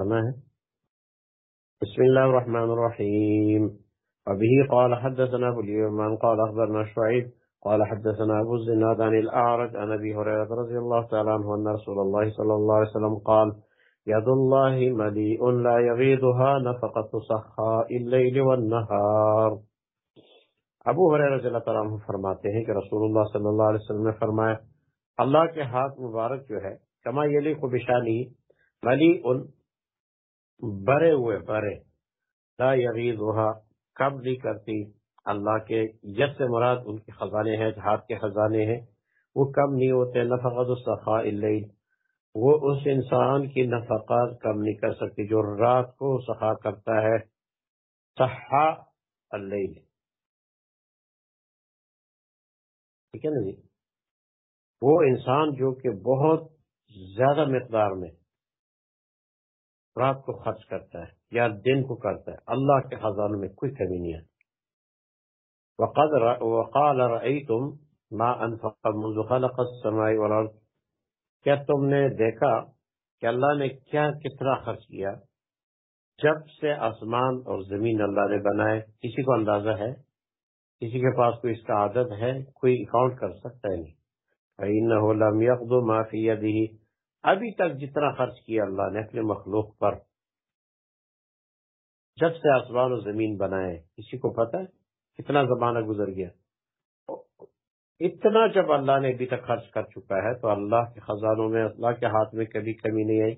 ہے؟ بسم الله الرحمن الرحيم وبه قال حدثنا أبو اليمان، قال أخبرنا شعيب قال حدثنا أبو الزناد عن الأعرج عن أبي هريرة رضي الله تعالى عنه أن رسول الله صلى الله عليه وسلم قال يد الله مليء لا يغيضها نفقة صحاء الليل والنهار ابو حریر رضی اللہ تعالیٰ عنہ فرماتے ہیں کہ رسول اللہ صلی اللہ علیہ وسلم نے فرمایا، اللہ کے ہاتھ مبارک جو ہے، کما یلی کو بشانی ملی ان بڑے ہوئے بڑے لا یغیز کم نہیں کرتی۔ اللہ کے یس سے مراد ان کے خزانے ہیں ہاتھ کے خزانے ہیں۔ وہ کم نہیں ہوتے نفقت الصفا وہ اس انسان کی نفقات کم نہیں کر سکتی جو رات کو سخا کرتا ہے۔ صحا اللیل ٹھیک ہے نا جی؟ وہ انسان جو کہ بہت زیادہ مقدار میں رات کو خرچ کرتا ہے یا دن کو کرتا ہے۔ اللہ کے خزانوں میں کوئی کمی نہیں ہے۔ وقد وقال رأيتم ما انفق منذ خلق السماء والارض کیا تم نے دیکھا کہ اللہ نے کیا کتنا خرچ کیا؟ جب سے آسمان اور زمین اللہ نے بنائے، کسی کو اندازہ ہے؟ کسی کے پاس کوئی اس کا عادت ہے؟ کوئی اکاؤنٹ کر سکتا ہے نہیں۔ فَإِنَّهُ لَمْ مَا فِي يَدِهِ۔ ابھی تک جتنا خرچ کیا اللہ نے اپنے مخلوق پر، جب سے آسمان و زمین بنائے کسی کو پتا ہے کتنا زمانہ گزر گیا۔ اتنا جب اللہ نے ابھی تک خرچ کر چکا ہے تو اللہ کے خزانوں میں، اللہ کے ہاتھ میں کبھی کمی نہیں آئی۔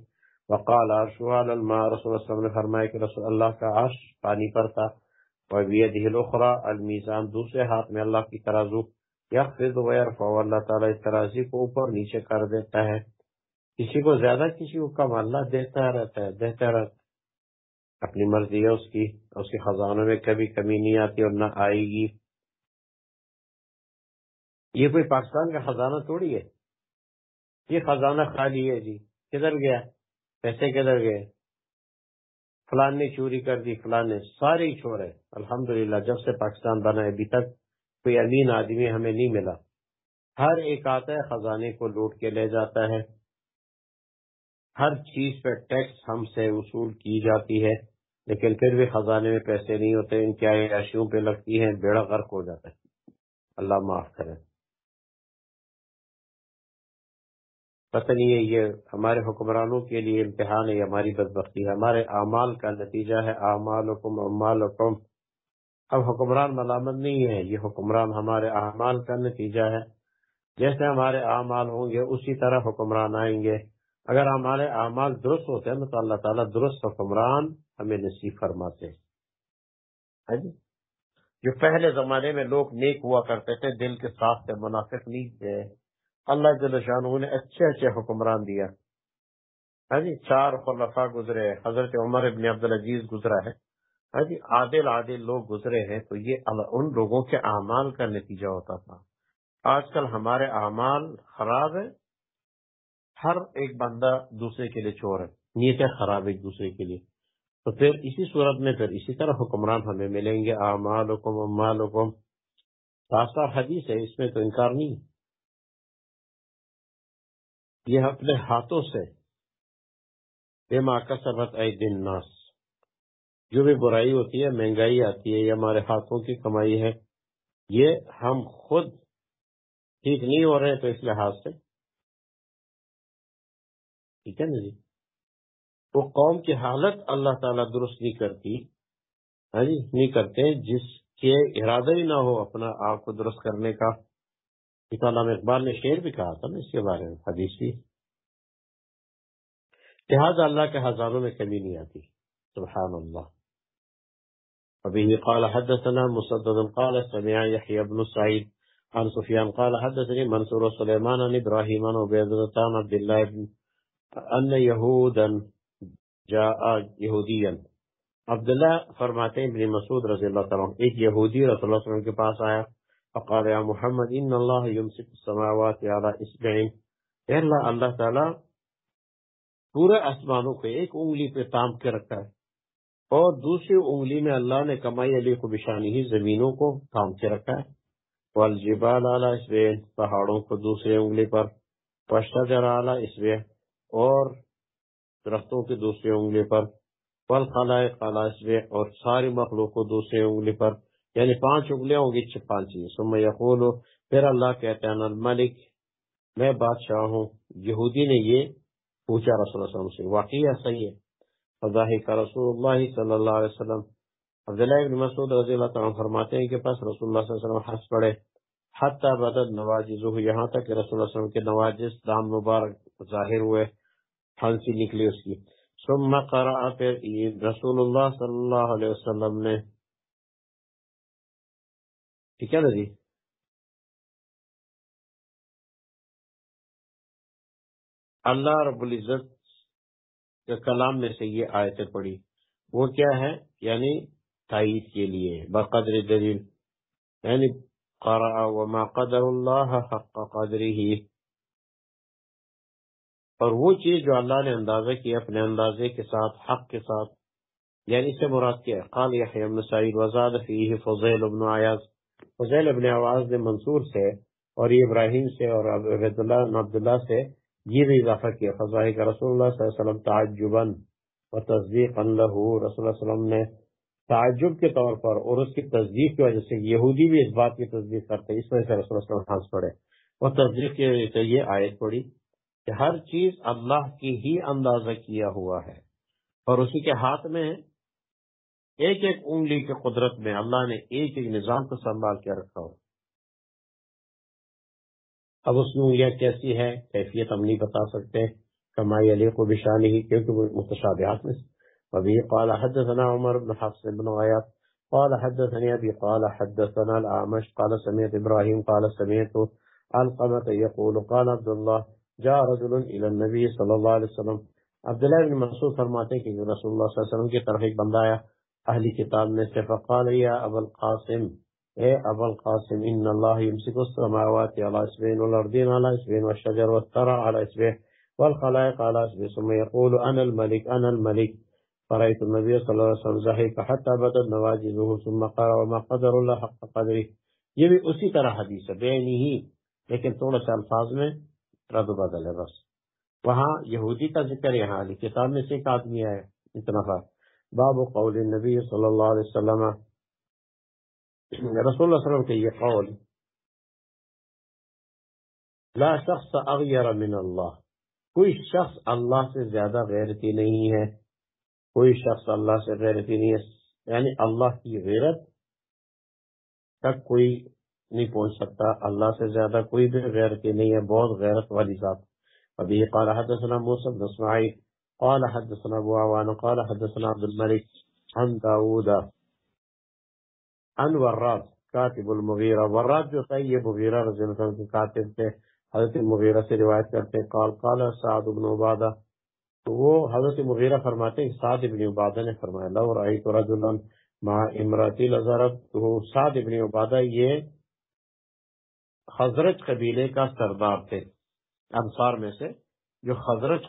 وقال رسول اللہ نے فرمایا کہ رسول اللہ کا عرش پانی پر تھا۔ الاخرى المیزان دوسرے ہاتھ میں اللہ کی ترازو۔ یخفض ویرفع، اللہ تعالی اس ترازی کو اوپر نیچے کر دیتا ہے۔ کسی کو زیادہ کسی کو کم اللہ دیتا رہتا ہے، دیتا رہتا ہے۔ اپنی مرضی ہے، اس کی، اس کے خزانوں میں کبھی کمی نہیں آتی اور نہ آئے گی۔ یہ کوئی پاکستان کا خزانہ توڑی ہے۔ یہ خزانہ خالی ہے جی۔ کدھر گیا؟ پیسے کدھر گئے؟ فلان نے چوری کر دی، فلان نے سارے ہی چھوڑے۔ الحمد جب سے پاکستان بنا ابھی تک کوئی امین آدمی ہمیں نہیں ملا۔ ہر ایک آتا ہے، خزانے کو لوٹ کے لے جاتا ہے۔ ہر چیز پہ ٹیکس ہم سے وصول کی جاتی ہے، لیکن پھر بھی خزانے میں پیسے نہیں ہوتے، ان کی عیاشیوں پہ لگتی ہیں، بیڑا غرق ہو جاتا ہے۔ اللہ معاف کرے۔ پتہ نہیں ہے، یہ ہمارے حکمرانوں کے لیے امتحان ہے ہماری بدبختی ہے۔ ہمارے اعمال کا نتیجہ ہے اعمال حکم امال حکم اب حکمران ملامت نہیں ہے، یہ حکمران ہمارے اعمال کا نتیجہ ہے۔ جیسے ہمارے اعمال ہوں گے، اسی طرح حکمران آئیں گے۔ اگر ہمارے اعمال درست ہوتے ہیں، تو اللہ تعالیٰ درست حکمران ہمیں نصیب فرماتے ہیں۔ ہاں جی؟ جو پہلے زمانے میں لوگ نیک ہوا کرتے تھے، دل کے ساتھ سے منافق نہیں تھے۔ اللہ جل شاہ نے اچھے اچھے حکمران دیا۔ ہاں جی؟ چار خلفاء گزرے حضرت عمر ابن عبدالعزیز گزرا ہے۔ ہاں جی؟ عادل عادل لوگ گزرے ہیں، تو یہ ان لوگوں کے اعمال کا نتیجہ ہوتا تھا۔ آج کل ہمارے اعمال خراب ہے ہر ایک بندہ دوسرے کے لیے چور ہے، نیتیں خراب ایک دوسرے کے لیے۔ تو پھر اسی صورت میں پھر اسی طرح حکمران ہمیں ملیں گے اعمال حکم امال حکم صاف حدیث ہے، اس میں تو انکار نہیں یہ اپنے ہاتھوں سے بے ماں کا سبق اے دن ناس جو بھی برائی ہوتی ہے، مہنگائی آتی ہے، یہ ہمارے ہاتھوں کی کمائی ہے۔ یہ ہم خود ٹھیک نہیں ہو رہے تو اس لحاظ سے ٹھیک ہے نا جی؟ وہ قوم کی حالت اللہ تعالیٰ درست نہیں کرتی ہاں جی نہیں کرتے، جس کے ارادہ ہی نہ ہو اپنا آپ کو درست کرنے کا۔ علامہ اقبال نے شعر بھی کہا تھا نا اس کے بارے میں، حدیث بھی۔ لہٰذا اللہ کے ہزاروں میں کمی نہیں آتی۔ سبحان اللہ ابھی قال حدثنا مسدد، قال سمع يحيى بن سعيد عن سفيان قال حدثني منصور سليمان عن ابراهيم عن عبيد الله بن ان یہودن جاء یہودیا عبداللہ فرماتے ہیں، ابن مسعود رضی اللہ تعالیٰ ایک یہودی رسول اللہ صلی اللہ علیہ وسلم کے پاس آیا، فقال، یا محمد، ان اللہ یمسک السماوات علی اسبعین اے اللہ اللہ تعالیٰ پورے آسمانوں کو ایک انگلی پہ تام کے رکھا ہے اور دوسری انگلی میں اللہ نے کمائی علی کو بشانی ہی زمینوں کو تام کے رکھا ہے۔ والجبال علی اسبعین پہاڑوں کو دوسری انگلی پر پشتجر علی اسبعین اور درختوں کی دوسری انگلی پر پل خالائے خالہ اور ساری مخلوق کو دوسری انگلی پر یعنی پانچ انگلیاں ہوں گی پانچ سم یقول، پھر اللہ کہتے ہیں الملک میں بادشاہ ہوں۔ یہودی نے یہ پوچھا رسول اللہ علیہ وسلم سے۔ واقعی ایسا ہی ہے۔ فضاہی کا رسول اللہ صلی اللہ علیہ وسلم، عبداللہ ابن مسعود رضی اللہ تعالیٰ فرماتے ہیں کہ پس رسول اللہ صلی اللہ علیہ وسلم حس پڑے۔ حتی بدد نواجزہ یہاں تک کہ رسول اللہ علیہ وسلم کے نواجز دام مبارک ظاہر ہوئے۔ پھانسی نکلی اس کی۔ ثم قرآ پھر رسول اللہ صلی اللہ علیہ وسلم نے۔ ٹھیک ہے نا جی؟ اللہ رب العزت کے کلام میں سے یہ آیتیں پڑھی۔ وہ کیا ہے یعنی تائید کے لیے، بقدر دلیل۔ یعنی قرأ وما قدر اللہ حق قدری ہی اور وہ چیز جو اللہ نے اندازہ کی اپنے اندازے کے ساتھ، حق کے ساتھ یعنی سے مراد کیا قال یحیی بن سعید وزاد فیہ فضیل بن عیاض۔ فضیل ابن عواز نے منصور سے اور یہ ابراہیم سے اور عبد اللہ عبداللہ سے یہ بھی اضافہ کیا۔ فضائی کا رسول اللہ صلی اللہ علیہ وسلم تعجباً و تصدیق اللہ رسول اللہ صلی اللہ علیہ وسلم نے تعجب کے طور پر اور اس کی تصدیق کی وجہ سے یہودی بھی اس بات کی تصدیق کرتے اس وجہ سے رسول اللہ علیہ وسلم ہنس پڑے۔ اور تصدیق کی وجہ سے یہ آیت پڑی کہ ہر چیز اللہ کی ہی اندازہ کیا ہوا ہے۔ اور اسی کے ہاتھ میں ایک ایک انگلی کے قدرت میں اللہ نے ایک ایک نظام کو سنبھال کے رکھا ہو۔ اب اس میں یہ کیسی ہے؟ کیفیت ہم نہیں بتا سکتے۔ کمائی علی کو بشانی ہی کیونکہ وہ متشابہات میں وبه قال حدثنا عمر بن حفص بن غياث قال حدثني أبي قال حدثنا الأعمش۔ قال سمعت إبراهيم قال سمعت القمة يقول قال عبد الله جاء رجل إلى النبي صلى الله عليه وسلم. عبداللہ بن مسعود فرماتے ہیں کہ رسول اللہ صلی اللہ علیہ وسلم کی طرف ایک بندہ آیا، اہلی کتاب میں سے، فقال، یا ابو القاسم، اے ابو القاسم، ان اللہ يمسك السماوات على اسبين والارضين على اسبين والشجر والثرى على اسبين والخلائق على اسبين ثم يقول انا الملك انا الملك. فرأيت النبي صلى الله عليه وسلم زحيك حتى بدت نواجزه ثم قال، وما قدر الله حق قدره. یہ بھی اسی طرح حدیث ہے بینی ہی، لیکن تھوڑا سا الفاظ میں رد و بدل ہے بس۔ وہاں یہودی کا ذکر یہاں علی کتاب میں سے ایک آدمی ہے، اتنا باب قول النبی صلی اللہ علیہ وسلم۔ رسول اللہ صلی اللہ علیہ وسلم کے یہ قول، لا شخص اغیر من اللہ۔ کوئی شخص اللہ سے زیادہ غیرتی نہیں ہے۔ کوئی شخص اللہ سے غیرتی نہیں ہے۔ یعنی اللہ کی غیرت تک کوئی نہیں پہنچ سکتا۔ اللہ سے زیادہ کوئی بھی غیرتی نہیں ہے، بہت غیرت والی ذات۔ ابھی قال حدثنا موسى بن اسماعيل قال حدثنا ابو عوان، قال حدثنا عبد الملك عن داوود ان وراد کاتب المغیرہ وراد جو تھا، یہ مغیرہ رضی اللہ عنہ کے کاتب تھے، حضرت مغیرہ سے روایت کرتے ہیں۔ قال قال سعد بن عبادہ۔ تو وہ حضرت مغیرہ فرماتے ہیں، سعد ابن عبادہ نے فرمایا، لو رأیت رجلا مع امراتی لزرت تو سعد ابن عبادہ یہ حضرت قبیلے کا سردار تھے۔ انصار میں سے جو حضرت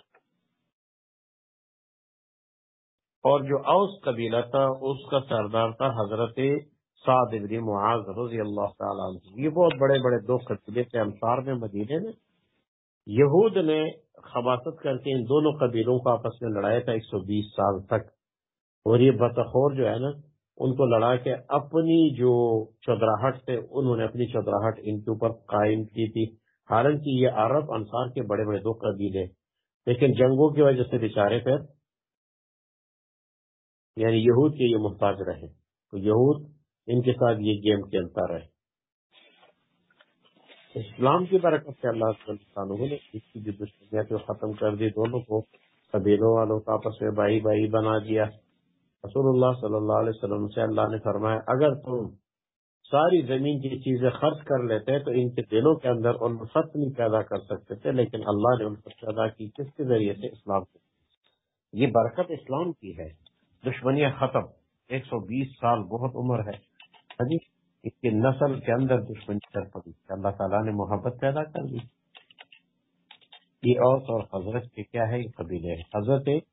اور جو اوس قبیلہ تھا، اس کا سردار تھا حضرت سعد ابن معاذ رضی اللہ تعالیٰ عنہ۔ یہ بہت بڑے بڑے دو قبیلے تھے، انصار میں مدینے میں۔ یہود نے خباست کر کے ان دونوں قبیلوں کو آپس میں لڑایا تھا ایک سو بیس سال تک۔ اور یہ بطخور جو ہے نا ان کو لڑا کے اپنی جو چودراہٹ تھے، انہوں نے اپنی چودراہٹ ان کے اوپر قائم کی تھی۔ حالانکہ یہ عرب انصار کے بڑے بڑے دو قبیلے لیکن جنگوں کی وجہ سے بےچارے پھر یعنی یہود کے یہ محتاج رہے۔ تو یہود ان کے ساتھ یہ گیم کھیلتا رہے۔ اسلام کی برکت سے اللہ نے اس کی جو دشمنیاں ختم کر دی۔ دونوں کو قبیلوں والوں کا آپس میں بائی بائی بنا دیا۔ رسول اللہ صلی اللہ علیہ وسلم سے اللہ نے فرمایا، اگر تم ساری زمین کی چیزیں خرچ کر لیتے تو ان کے دلوں کے اندر الفت نہیں پیدا کر سکتے تھے، لیکن اللہ نے ان کو پیدا کی، کس کے ذریعے سے؟ اسلام کو یہ برکت اسلام کی ہے۔ دشمنیاں ختم۔ ایک سو بیس سال بہت عمر ہے۔ یعنی اس کی نسل کے اندر دشمنی چل پڑی۔ اللہ تعالیٰ نے محبت پیدا کر دی۔ یہ عورت اور حضرت کے کیا ہے؟ یہ قبیلے حضرت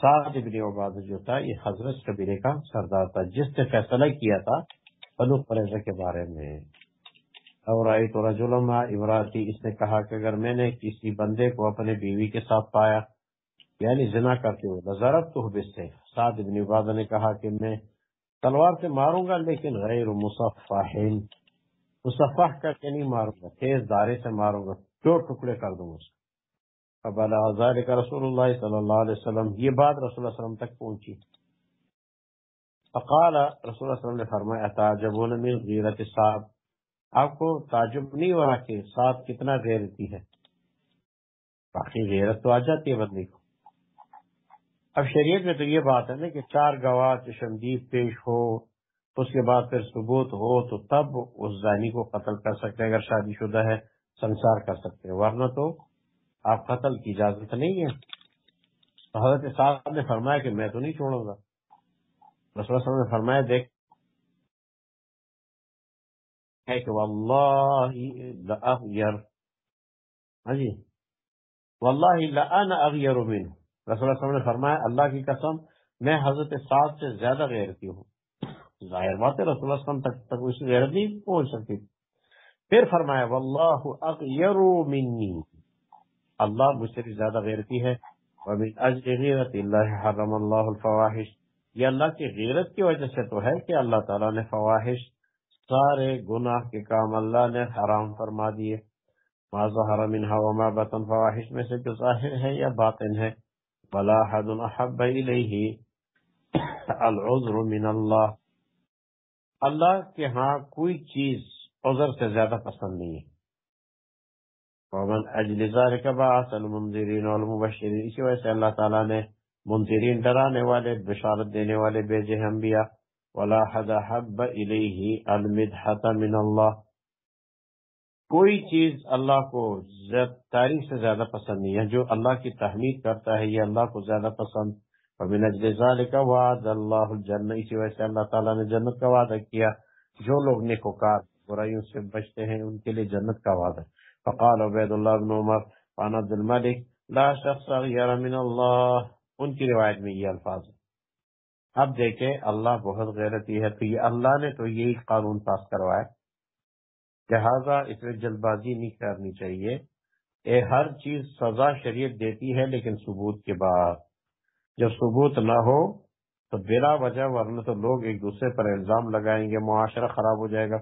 سعد ابن عباد جو تھا، یہ حضرت قبیلے کا سردار تھا، جس نے فیصلہ کیا تھا بنو قریضہ کے بارے میں۔ اور آئی تو رجولما عمراتی اس نے کہا کہ اگر میں نے کسی بندے کو اپنے بیوی کے ساتھ پایا یعنی زنا کرتے ہوئے ضرب تو بستے سعد ابن عبادہ نے کہا کہ میں تلوار سے ماروں گا، لیکن غیر مصفحین۔ مصفح کر کے نہیں ماروں گا، تیز دارے سے ماروں گا دو ٹکڑے کر دوں گا اب اللہ کا رسول اللہ صلی اللہ علیہ وسلم، یہ بات رسول اللہ علیہ وسلم تک پہنچی۔ فقال رسول اللہ صلی اللہ علیہ وسلم نے فرمایا تعجبون من غیرت صاحب آپ کو تعجب نہیں ہو رہا کہ صاحب کتنا غیرتی ہے۔ باقی غیرت تو آ جاتی ہے بندی کو۔ اب شریعت میں تو یہ بات ہے نا کہ چار گواہ چشمدید پیش ہو، اس کے بعد پھر ثبوت ہو تو تب اس زانی کو قتل کر سکتے ہیں، اگر شادی شدہ ہے، سنسار کر سکتے ہیں۔ ورنہ تو آپ قتل کی اجازت نہیں ہے۔ حضرت صاحب نے فرمایا کہ میں تو نہیں چھوڑوں گا۔ رسول صاحب نے فرمایا، دیکھ۔ کہ واللہ لأغیر ہاں جی۔ واللہ لأنا اغیر منہ۔ رسول اللہ نے فرمایا، اللہ کی قسم، میں حضرت سعد سے زیادہ غیرتی ہوں۔ ظاہر بات ہے، رسول اللہ وسلم تک تک اس غیرت نہیں پہنچ سکتی۔ پھر فرمایا، واللہ اغیر منی۔ اللہ مجھ سے بھی زیادہ غیرتی ہے۔ ومن اجل غیرت اللہ حرم اللہ الفواحش۔ یہ اللہ کی غیرت کی وجہ سے تو ہے کہ اللہ تعالیٰ نے فواحش، سارے گناہ کے کام اللہ نے حرام فرما دیے۔ ما ظہر منها وما بطن، فواحش میں سے جو ظاہر ہے یا باطن ہے۔ ولا حد احب الیہ العذر من اللہ اللہ کے ہاں کوئی چیز عذر سے زیادہ پسند نہیں ہے۔ ومن اجل ذلك بعث المنذرین والمبشرین اسی وجہ سے اللہ تعالیٰ نے منذرین ڈرانے والے، بشارت دینے والے بیجے انبیاء. ولا حد حب الیہ المدحت من اللہ کوئی چیز اللہ کو تاریخ سے زیادہ پسند نہیں ہے. جو اللہ کی تحمید کرتا ہے، یہ اللہ کو زیادہ پسند. ومن اجل ذالک وعد اللہ الجنہ اسی وجہ سے اللہ تعالیٰ نے جنت کا وعدہ کیا. جو لوگ نیکوکار برائیوں سے بچتے ہیں، ان کے لیے جنت کا وعدہ. فقال عبید اللہ بن عمر وعن عبد الملک، لا شخص غیر من اللہ۔ ان کی روایت میں یہ الفاظ ہے اب دیکھیں، اللہ بہت غیرتی ہے۔ تو یہ اللہ نے تو یہی قانون پاس کروایا۔ لہذا اس میں جلد بازی نہیں کرنی چاہیے۔ اے ہر چیز سزا شریعت دیتی ہے، لیکن ثبوت کے بعد۔ جب ثبوت نہ ہو تو بلا وجہ، ورنہ تو لوگ ایک دوسرے پر الزام لگائیں گے، معاشرہ خراب ہو جائے گا۔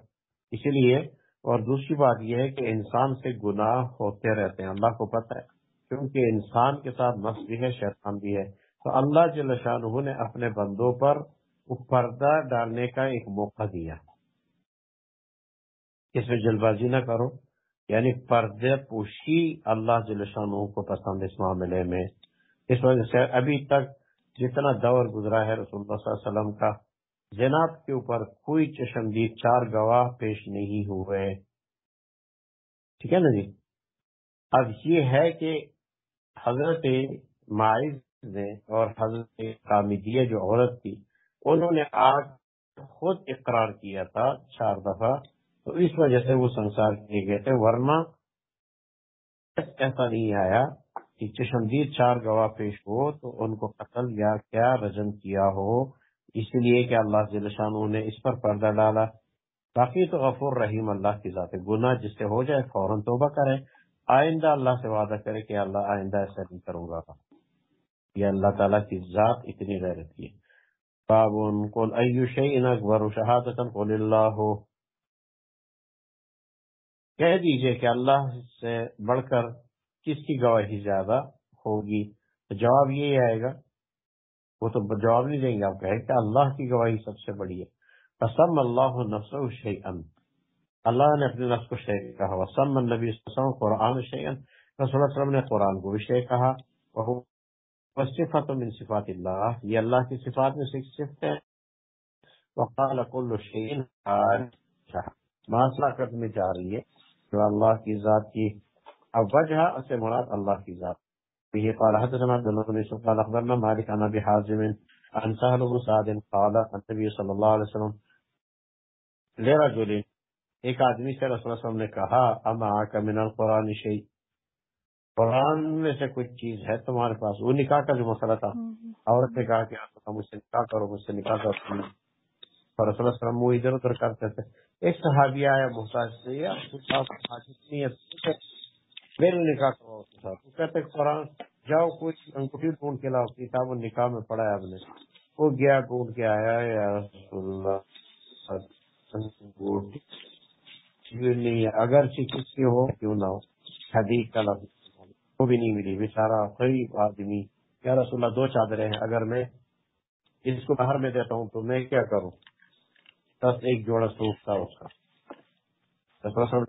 اسی لیے اور دوسری بات یہ ہے کہ انسان سے گناہ ہوتے رہتے ہیں، اللہ کو پتہ ہے، کیونکہ انسان کے ساتھ نفس بھی ہے، شیطان بھی ہے۔ تو اللہ جل شاہ نے اپنے بندوں پر پردہ ڈالنے کا ایک موقع دیا۔ اس میں جلد بازی نہ کرو یعنی پردے پوشی اللہ جل کو پسند اس معاملے میں۔ اس وجہ سے ابھی تک جتنا دور گزرا ہے رسول اللہ صلی اللہ علیہ وسلم کا جناب کے اوپر کوئی چشمدید چار گواہ پیش نہیں ہوئے۔ ٹھیک ہے نا جی؟ اب یہ ہے کہ حضرت معاذ نے اور حضرت کامدیہ جو عورت تھی، انہوں نے آج خود اقرار کیا تھا چار دفعہ۔ تو اس وجہ سے وہ سنسار کیے گئے تھے، ورنہ ایسا نہیں آیا کہ چشمدید چار گواہ پیش ہو تو ان کو قتل یا کیا رجم کیا ہو۔ اس لیے کہ اللہ شاہ نے اس پر پردہ ڈالا باقی تو غفور رحیم اللہ کی ذات گناہ جس سے ہو جائے فوراً توبہ کرے۔ آئندہ اللہ سے وعدہ کرے کہ اللہ آئندہ ایسا نہیں کروں گا۔ یہ اللہ تعالیٰ کی ذات اتنی غیرت باب ان کو اکبر شہادت اللہ۔ کہہ دیجیے کہ اللہ سے بڑھ کر کس کی گواہی زیادہ ہوگی؟ تو جواب یہی آئے گا وہ تو جواب نہیں دیں گے آپ کہیں کہ اللہ کی گواہی سب سے بڑی ہے۔ قسم اللہ نفس شیئن اللہ نے اپنے نفس کو شیخ کہا۔ وسم النبی وسلم قرآن شیئن رسول اللہ وسلم نے قرآن کو بھی شیخ کہا۔ صفت من صفات اللہ یہ اللہ کی صفات میں سے صفت ہے۔ وقال كل شيء معاشرہ کرنے جا رہی ہے جو اللہ کی ذات کی، اب وجہ سے مراد اللہ کی ذات۔ به قال حدثنا عبد الله بن يوسف قال اخبرنا مالك عن ابي حازم عن سهل بن سعد قال النبي صلى الله عليه وسلم لرجل ایک آدمی سے رسول اللہ وسلم نے کہا اما کا من القرآن شیء قرآن میں سے کچھ چیز ہے تمہارے پاس وہ نکاح کا جو مسئلہ تھا عورت نے کہا کہ آپ مجھ سے نکاح کرو مجھ سے نکاح کرو اور رسول اللہ وسلم وہ ادھر ادھر کرتے تھے ایک صحابی آیا محتاج سے یا میرے نکاح کرواؤ کے ساتھ وہ کہتے قرآن، جاؤ کچھ انگوٹھی ڈھونڈ کے لاؤ، کتاب نکاح میں پڑھا ہے آپ نے۔ وہ گیا، ڈھونڈ کے آیا، یا رسول اللہ نہیں ہے۔ اگر کس کی ہو، کیوں نہ ہو۔ حدیث کا لفظ وہ بھی نہیں ملی۔ بیچارہ غریب آدمی۔ یا رسول اللہ، دو چادریں ہیں۔ اگر میں اس کو باہر میں دیتا ہوں تو میں کیا کروں؟ بس ایک جوڑا سوکھ تھا اس کا۔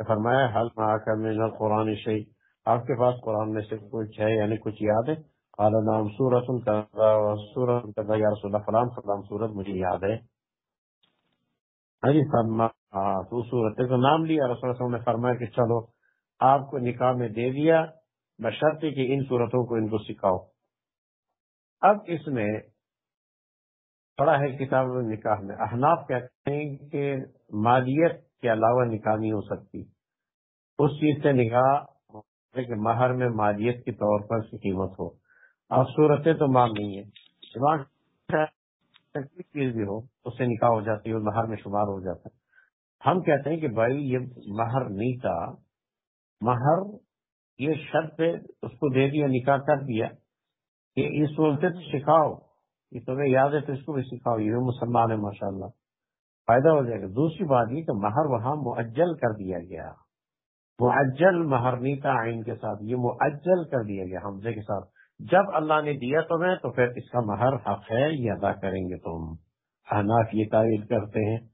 فرمایا حل میں آ کر میں نہ قرآن شہی آپ کے پاس قرآن میں سے کچھ ہے یعنی کچھ یاد ہے قال نام سورت سورت یا رسول اللہ فلام فلام سورت مجھے یاد ہے۔ ہاں تو سورت کا نام لیا، رسول اللہ نے فرمایا کہ چلو، آپ کو نکاح میں دے دیا بشرطی کہ ان صورتوں کو ان کو سکھاؤ۔ اب اس میں پڑا ہے کتاب نکاح میں۔ احناف کہتے ہیں کہ مالیت کے علاوہ نکاح نہیں ہو سکتی۔ اس چیز سے نکاح کہ مہر میں مالیت کے طور پر اس کی قیمت ہو۔ اب صورتیں تو مان نہیں ہے چیز بھی ہو، اس سے نکاح ہو جاتی ہے مہر میں شمار ہو جاتا ہے۔ ہم کہتے ہیں کہ بھائی، یہ مہر نہیں تھا۔ مہر یہ شرط اس کو دے دیا، نکاح کر دیا کہ اس صورتیں تو سکھاؤ۔ یہ تمہیں یاد ہے تو اس کو بھی سکھاؤ۔ یہ مسلمان ہے ماشاء اللہ فائدہ ہو جائے گا۔ دوسری بات یہ کہ مہر وہاں معجل کر دیا گیا۔ معجل مہر نیتا آئین کے ساتھ یہ معجل کر دیا گیا حمزے کے ساتھ۔ جب اللہ نے دیا تمہیں تو پھر اس کا مہر حق ہے، یہ ادا کریں گے تم۔ حناف یہ تعویل کرتے ہیں۔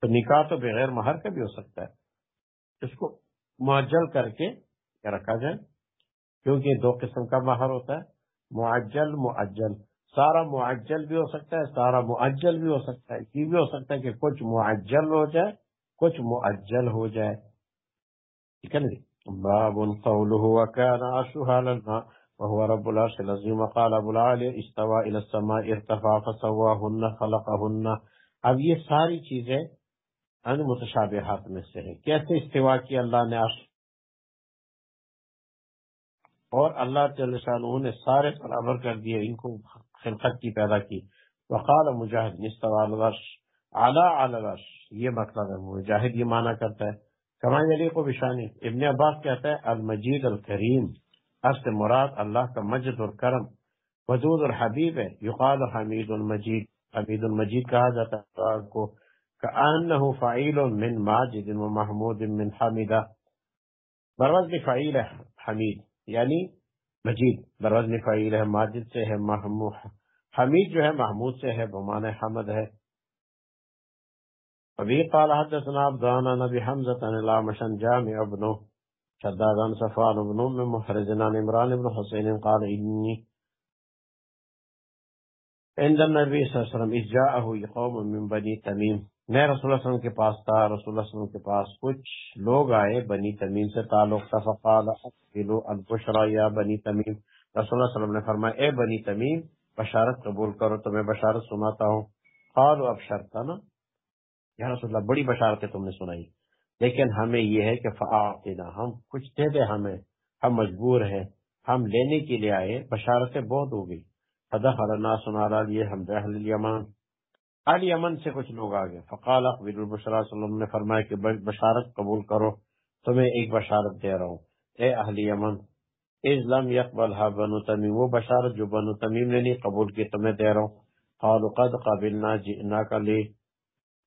تو نکاح تو بغیر مہر کا بھی ہو سکتا ہے۔ اس کو معجل کر کے رکھا جائے؟ کیونکہ دو قسم کا مہر ہوتا ہے، معجل معجل۔ سارا معجل بھی ہو سکتا ہے، سارا معجل بھی ہو سکتا ہے۔ یہ بھی ہو سکتا ہے کہ کچھ معجل ہو جائے، کچھ معجل ہو جائے۔ ٹھیک ہے نا باب قوله وكان عرشه على الماء وهو رب العرش العظيم. وقال ابو العالي استوى الى السماء ارتفع فسواهن خلقهن. اب یہ ساری چیزیں ان متشابہات میں سے ہیں. کیسے استوا کی اللہ نے عرش؟ اور اللہ تعالی شاہ نے سارے برابر کر دیے، ان کو خلقت کی، پیدا کی. وقال مجاہد نستوى العرش. اعلی علی العرش. یہ مطلب ہے، مجاہد یہ معنی کرتا ہے. کما علی کو بشانی ابن عباس کہتا ہے، المجید الکریم عرش مراد اللہ کا مجد اور کرم۔ ودود اور حبیب ہے، یقال حمید المجید۔ حمید المجید کہا جاتا ہے کو کأنه فعیل من ماجد و محمود من حمیدہ۔ بروز فعیل ہے حمید یعنی مجید۔ بروزن فعیل ہے ماجد سے ہے محمود حمید جو ہے محمود سے ہے بمان حمد ہے۔ ابھی قال حدثنا عبدانا نبی حمزة عن الامشن جامع ابنو شدادان صفان ابنو من محرزنان عمران ابن حسین قال انی عند النبی صلی اللہ علیہ وسلم اذ جاءه قوم من بنی تمیم میں رسول اللہ صلی اللہ علیہ وسلم کے پاس تھا، رسول اللہ صلی اللہ علیہ وسلم کے پاس کچھ لوگ آئے بنی تمیم سے تعلق تھا، فقال اقبلوا البشرا یا بنی تمیم. رسول اللہ صلی اللہ علیہ وسلم نے فرمایا، اے بنی تمیم، بشارت قبول کرو تو میں بشارت سناتا ہوں. قالوا اب شرط یا رسول اللہ، بڑی بشارتیں تم نے سنائی۔ لیکن ہمیں یہ ہے کہ فاعتنا ہم کچھ دے دے ہمیں، ہم مجبور ہیں، ہم لینے کے لیے آئے، بشارتیں بہت ہو گئی۔ فدخل الناس على لیے ہم اہل الیمان علی یمن سے کچھ لوگ آگے فقال اقبل البشرا صلی اللہ علیہ وسلم نے فرمایا کہ بشارت قبول کرو، تمہیں ایک بشارت دے رہا ہوں۔ اے اہل یمن اسلام یقبل بنو تمیم وہ بشارت جو بنو تمیم نے نہیں قبول کی، تمہیں دے رہا ہوں۔ قالوا قد قبلنا، جئناک لی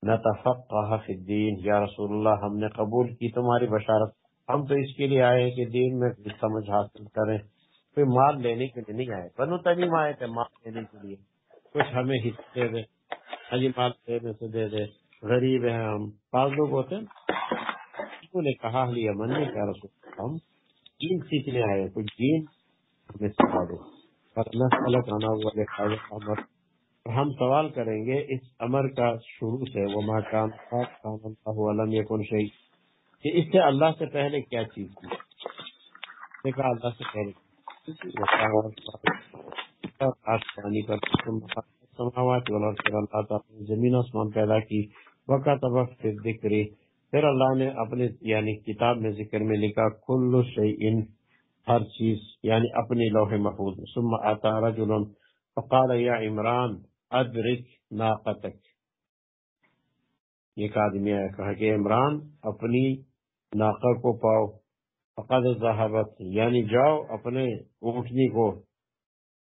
نتفقہ فی الدین۔ یا رسول اللہ ہم نے قبول کی تمہاری بشارت۔ ہم تو اس کے لیے آئے کہ دین میں سمجھ حاصل کریں۔ کوئی مال لینے کے لیے نہیں آئے۔ بنو تمیم آئے تھے مال لینے کے لیے۔ کچھ ہمیں حصے دے حجی ہاں مال میں سے دے دے۔ غریب ہیں ہم۔ بعض لوگ ہوتے ہیں انہوں نے کہا حلی امن نے کیا رسول ہم دین سیکھنے آئے کچھ دین ہمیں سکھا دو۔ الگ آنا ہوا لکھا ہوا ہم سوال کریں گے، اس امر کا شروع سے وہ مکان علم یکن شہی کہ اس سے اللہ سے پہلے کیا چیز تھی؟ کہا اللہ سے پہلے پانی پر سماوات والارض اللہ تعالی زمین آسمان پیدا کی۔ وقت وقت ذکر پھر اللہ نے اپنے یعنی کتاب میں ذکر میں لکھا، کل شیء ہر چیز یعنی اپنی لوح محفوظ۔ ثم آتا رجل فقال یا عمران ادرک ناقتک۔ ایک آدمی آیا، کہا کہ عمران، اپنی ناقہ کو پاؤ۔ فقد ذهبت یعنی جاؤ، اپنے اونٹنی کو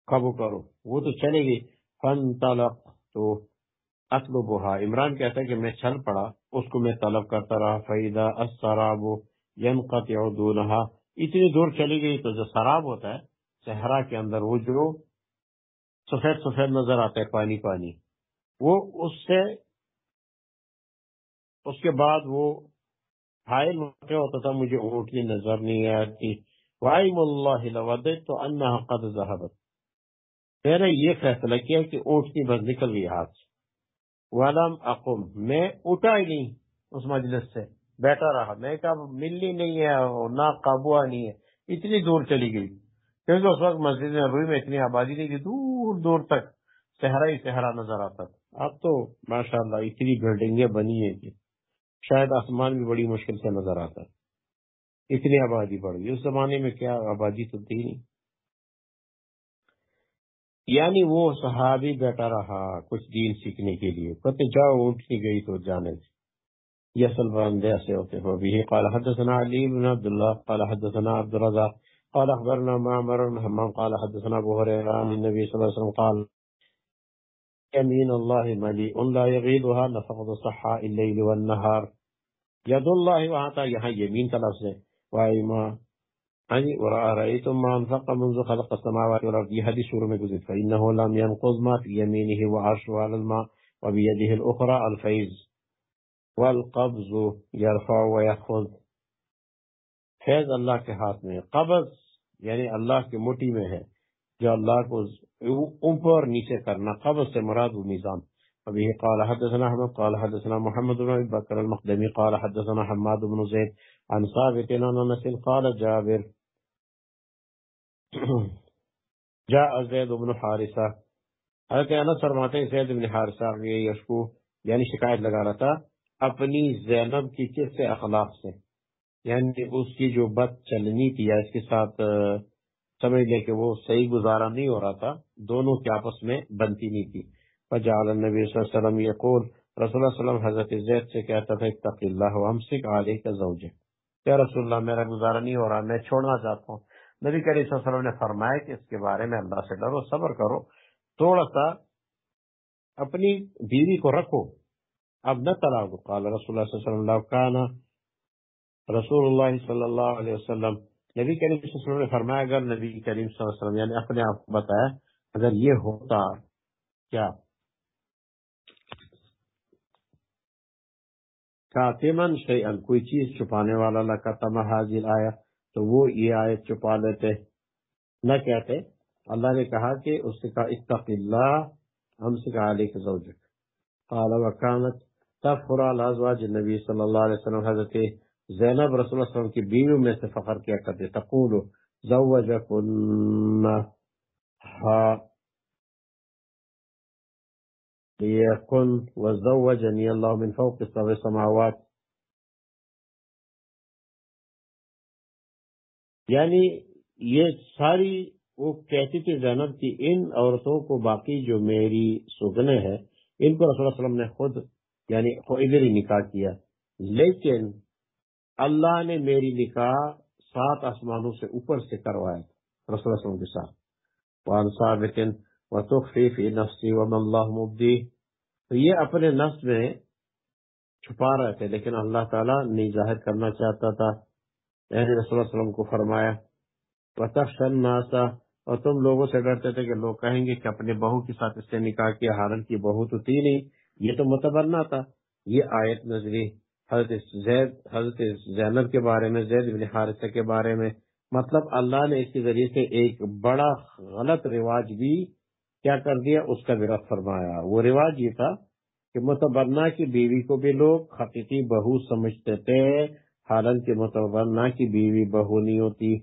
قبو کرو۔ وہ تو چلے گی فن طلق تو اطلبها عمران کہتا ہے کہ میں چل پڑا، اس کو میں طلب کرتا رہا۔ فیدا السراب ينقطع دونها۔ اتنی دور چلی گئی تو جو سراب ہوتا ہے، صحرا کے اندر وہ جو سفید سفید نظر آتا ہے، پانی پانی۔ وہ اس سے، اس کے بعد وہ حائل واقع ہوتا تھا، مجھے اونٹنی نظر نہیں آتی۔ وائم اللہ لودت تو انہا قد ذہبت میں نے یہ فیصلہ کیا کہ اونٹنی بس نکل گئی ہاتھ سے۔ ولم اقم میں اٹھا ہی نہیں اس مجلس سے۔ بیٹھا رہا۔ میں کہا، ملنی نہیں ہے نہ قابوا نہیں ہے۔ اتنی دور چلی گئی۔ کیونکہ اس وقت مسجد نبوی میں اتنی آبادی نہیں کہ دور دور تک صحرا ہی صحرا نظر آتا تھا۔ اب تو ماشاءاللہ اتنی بلڈنگیں بنی ہیں کہ شاید آسمان بھی بڑی مشکل سے نظر آتا ہے۔ اتنی آبادی بڑھ گئی۔ اس زمانے میں کیا آبادی تو تھی نہیں۔ یعنی وہ صحابی بیٹھا رہا کچھ دین سیکھنے کے لیے۔ کہتے جاؤ اٹھ نہیں گئی تو جانے سے یہ اصل ایسے ہوتے ہیں بھی۔ قال حدثنا علی بن عبد قال حدثنا عبد الرزاق قال أخبرنا معمر بن حمام قال حدثنا أبو هريرة عن النبي صلى الله عليه وسلم قال يمين الله مليء لا يغيضها نفقد صحاء الليل والنهار. وہاں تھا یہاں یمین کا لفظ ہے وائما يعني ورأيتم ما أنفق منذ خلق السماوات والأرض. يهدي سورة مجزد فإنه لم ينقض ما في يمينه وعرشه على الماء وبيده الأخرى الفيز. والقبض يرفع ويخفض. فیض اللہ کے ہاتھ قبض یعنی اللہ کی مٹی میں ہے، جو اللہ کو اوپر نیچے کرنا قبض سے مراد و نظام۔ ابھی قال حدثنا احمد، قال حدثنا محمد بن بکر المقدمی، قال حدثنا حماد بن زید، عن ثابت عن انس قال جابر، جاء زید بن حارثہ۔ حضرت انس فرماتے ہیں، زید بن حارثہ یہ یشکو یعنی شکایت لگا رہا تھا اپنی زینب کی کس سے اخلاق سے؟ یعنی اس کی جو بد چلنی تھی یا اس کے ساتھ سمجھ لے کہ وہ صحیح گزارا نہیں ہو رہا تھا، دونوں کے آپس میں بنتی نہیں تھی۔ فجعل النبی صلی اللہ علیہ وسلم یقول، رسول اللہ صلی اللہ علیہ وسلم حضرت زید سے کہتا تھا، اتق اللہ وامسک علیک زوجہ۔ یا رسول اللہ، میرا گزارا نہیں ہو رہا، میں چھوڑنا چاہتا ہوں۔ نبی کریم صلی اللہ علیہ وسلم نے فرمایا کہ اس کے بارے میں اللہ سے ڈرو، صبر کرو۔ تھوڑا سا اپنی بیوی کو رکھو، اب نہ طلاق قال رسول اللہ صلی اللہ علیہ وسلم کانا رسول اللہ صلی اللہ علیہ وسلم نبی کریم صلی اللہ علیہ وسلم نے فرمایا، اگر نبی کریم صلی اللہ علیہ وسلم یعنی اپنے آپ کو بتایا، اگر یہ ہوتا، کیا؟ کاتمن شیئن کوئی چیز چھپانے والا لکا حاضر آیا، تو وہ یہ آیت چھپا لیتے، نہ کہتے، اللہ نے کہا کہ اس سے کہا، اتق اللہ، ہم سے کہا علیہ زوجک. قال وکانت تفرا الازواج نبی صلی اللہ علیہ وسلم، حضرت زینب رسول اللہ علیہ وسلم کی بیوی میں سے فخر کیا کرتے تقول زوجکن ہا لیکن وزوجنی اللہ من فوق سبع سماوات یعنی یہ ساری وہ کہتی تھی زینب کی ان عورتوں کو باقی جو میری سگنے ہیں، ان کو رسول اللہ علیہ وسلم نے خود یعنی ادھر ہی نکاح کیا۔ لیکن اللہ نے میری نکاح سات آسمانوں سے اوپر سے کروایا رسول اللہ وسلم کے ساتھ۔ وان ثابت وتخفي في نفسي وما الله مبدي تو یہ اپنے نفس میں چھپا رہے تھے، لیکن اللہ تعالیٰ نہیں ظاہر کرنا چاہتا تھا۔ یعنی رسول اللہ وسلم کو فرمایا وتخشى اور تم لوگوں سے ڈرتے تھے کہ لوگ کہیں گے کہ اپنے بہو کے ساتھ اس سے نکاح کیا حالن کی بہو تو تھی نہیں۔ یہ تو متبرنا تھا۔ یہ آیت نظری حضرت زید، حضرت زینب کے بارے میں، زید بن حارثہ کے بارے میں۔ مطلب اللہ نے اس کے ذریعے سے ایک بڑا غلط رواج بھی کیا کر دیا، اس کا بھی رفت فرمایا۔ وہ رواج یہ تھا کہ متبرنا کی بیوی کو بھی لوگ حقیقی بہو سمجھتے تھے، حالانکہ متبرنا کی بیوی بہو نہیں ہوتی۔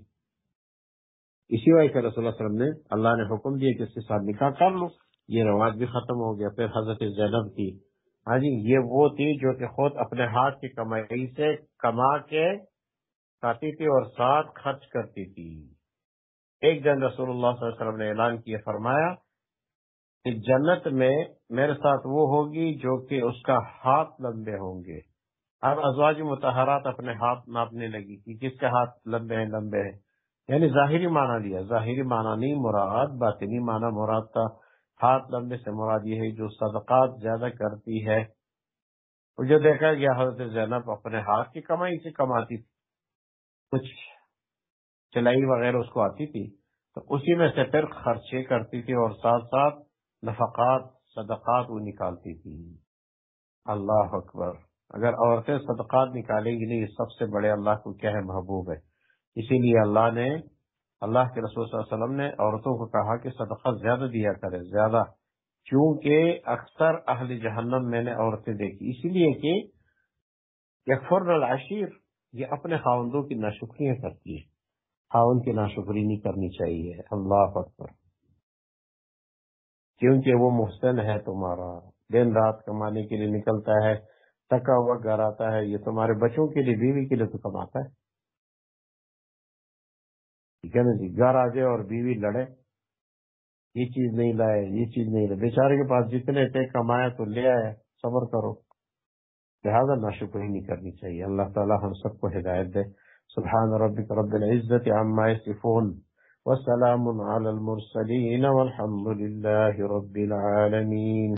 اسی وجہ سے رسول اللہ علیہ وسلم نے اللہ نے حکم دیا کہ اس کے ساتھ نکاح کر لو۔ یہ رواج بھی ختم ہو گیا۔ پھر حضرت زینب کی ہاں جی یہ وہ تھی جو کہ خود اپنے ہاتھ کی کمائی سے کما کے کھاتی تھی اور ساتھ خرچ کرتی تھی۔ ایک دن رسول اللہ صلی اللہ علیہ وسلم نے اعلان کیا، فرمایا، کہ جنت میں میرے ساتھ وہ ہوگی جو کہ اس کا ہاتھ لمبے ہوں گے۔ اب ازواج متحرات اپنے ہاتھ ناپنے لگی کہ کس کے ہاتھ لمبے ہیں؟ لمبے ہیں۔ یعنی ظاہری معنی لیا ظاہری معنی نہیں مراد، باطنی معنی مراد تھا۔ ہاتھ لمبے سے مراد یہ ہے جو صدقات زیادہ کرتی ہے۔ جو دیکھا گیا حضرت زینب اپنے ہاتھ کی کمائی سے کماتی تھی۔ کچھ چلائی وغیرہ اس کو آتی تھی۔ تو اسی میں سے پھر خرچے کرتی تھی اور ساتھ ساتھ نفقات، صدقات وہ نکالتی تھی۔ اللہ اکبر۔ اگر عورتیں صدقات نکالیں گی نہیں سب سے بڑے اللہ کو کیا ہے، محبوب ہے۔ اسی لیے اللہ نے اللہ کے رسول صلی اللہ علیہ وسلم نے عورتوں کو کہا کہ صدقہ زیادہ دیا کرے زیادہ کیونکہ اکثر اہل جہنم میں نے عورتیں دیکھی۔ اسی لیے کہ یکفر العشیر، یہ اپنے خاوندوں کی ناشکریاں کرتی ہے خاون کی ناشکری نہیں کرنی چاہیے۔ اللہ اکبر۔ کیونکہ وہ محسن ہے تمہارا۔ دن رات کمانے کے لیے نکلتا ہے، تھکا ہوا گھر آتا ہے، یہ تمہارے بچوں کے لیے، بیوی کے لیے تو کماتا ہے۔ ٹھیک ہے نا جی گھر آ جائے اور بیوی لڑے۔ یہ چیز نہیں لائے، یہ چیز نہیں لائے۔ بیچارے کے پاس جتنے تھے کمایا تو لے آئے، صبر کرو۔ لہٰذا ناشکری نہیں کرنی چاہیے۔ اللہ تعالی ہم سب کو ہدایت دے۔ سبحان ربک رب العزت عما يصفون وسلام على المرسلين والحمد لله رب العالمين